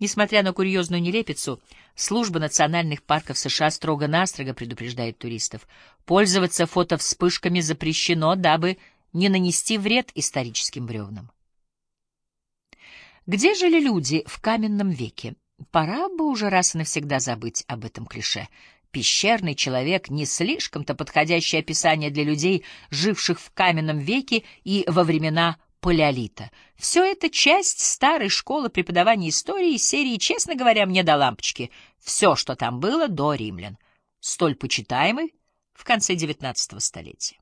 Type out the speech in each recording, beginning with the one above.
Несмотря на курьезную нелепицу, служба национальных парков США строго-настрого предупреждает туристов. Пользоваться фотовспышками запрещено, дабы не нанести вред историческим бревнам. Где жили люди в каменном веке? Пора бы уже раз и навсегда забыть об этом клише. Пещерный человек — не слишком-то подходящее описание для людей, живших в каменном веке и во времена палеолита. Все это часть старой школы преподавания истории из серии, честно говоря, мне до лампочки. Все, что там было до римлян. Столь почитаемый в конце XIX столетия.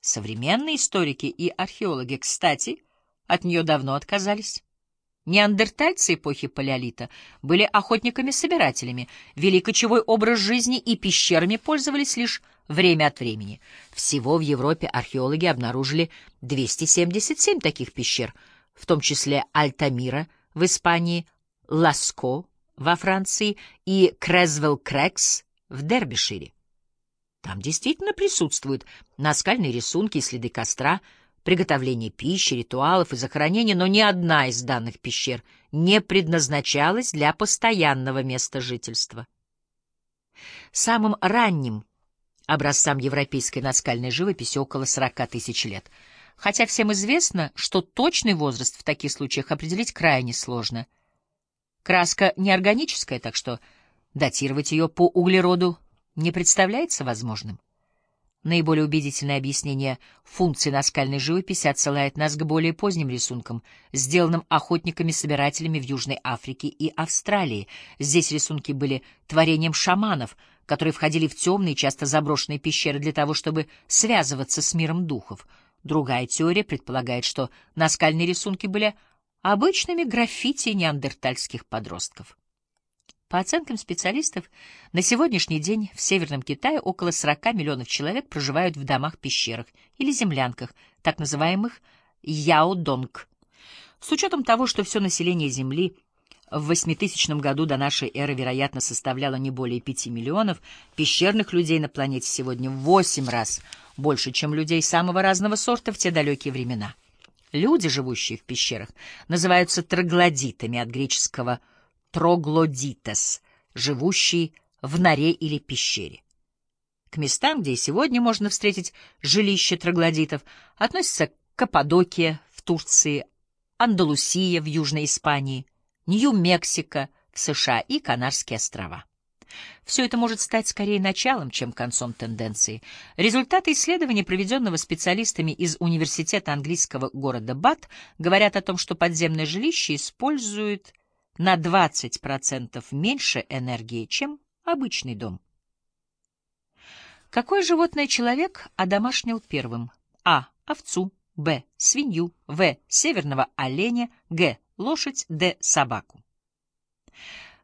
Современные историки и археологи, кстати, от нее давно отказались. Неандертальцы эпохи Палеолита были охотниками-собирателями, вели кочевой образ жизни и пещерами пользовались лишь время от времени. Всего в Европе археологи обнаружили 277 таких пещер, в том числе Альтамира в Испании, Ласко во Франции и Крезвелл-Крекс в Дербишире. Там действительно присутствуют наскальные рисунки и следы костра, приготовление пищи, ритуалов и захоронения, но ни одна из данных пещер не предназначалась для постоянного места жительства. Самым ранним образцам европейской наскальной живописи около 40 тысяч лет, хотя всем известно, что точный возраст в таких случаях определить крайне сложно. Краска неорганическая, так что датировать ее по углероду не представляется возможным. Наиболее убедительное объяснение функции наскальной живописи отсылает нас к более поздним рисункам, сделанным охотниками-собирателями в Южной Африке и Австралии. Здесь рисунки были творением шаманов, которые входили в темные, часто заброшенные пещеры для того, чтобы связываться с миром духов. Другая теория предполагает, что наскальные рисунки были обычными граффити неандертальских подростков. По оценкам специалистов, на сегодняшний день в Северном Китае около 40 миллионов человек проживают в домах-пещерах или землянках, так называемых яодонг. С учетом того, что все население Земли в 8000 году до нашей эры, вероятно, составляло не более 5 миллионов, пещерных людей на планете сегодня в 8 раз больше, чем людей самого разного сорта в те далекие времена. Люди, живущие в пещерах, называются троглодитами от греческого «троглодит» троглодитес, живущий в норе или пещере. К местам, где сегодня можно встретить жилище троглодитов, относятся Каппадокия в Турции, Андалусия в Южной Испании, Нью-Мексико в США и Канарские острова. Все это может стать скорее началом, чем концом тенденции. Результаты исследования, проведенного специалистами из университета английского города Бат, говорят о том, что подземное жилище использует на 20% меньше энергии, чем обычный дом. Какое животное человек одомашнил первым? А. Овцу. Б. Свинью. В. Северного оленя. Г. Лошадь. Д. Собаку.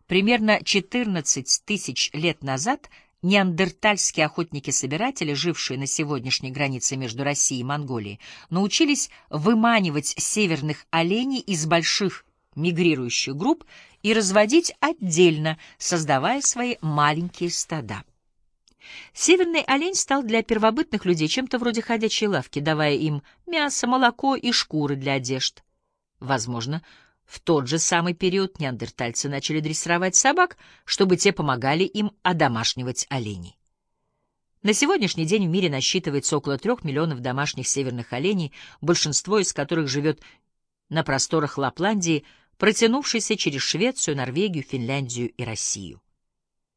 Примерно 14 тысяч лет назад неандертальские охотники-собиратели, жившие на сегодняшней границе между Россией и Монголией, научились выманивать северных оленей из больших мигрирующих групп и разводить отдельно, создавая свои маленькие стада. Северный олень стал для первобытных людей чем-то вроде ходячей лавки, давая им мясо, молоко и шкуры для одежд. Возможно, в тот же самый период неандертальцы начали дрессировать собак, чтобы те помогали им одомашнивать оленей. На сегодняшний день в мире насчитывается около трех миллионов домашних северных оленей, большинство из которых живет на просторах Лапландии, протянувшийся через Швецию, Норвегию, Финляндию и Россию.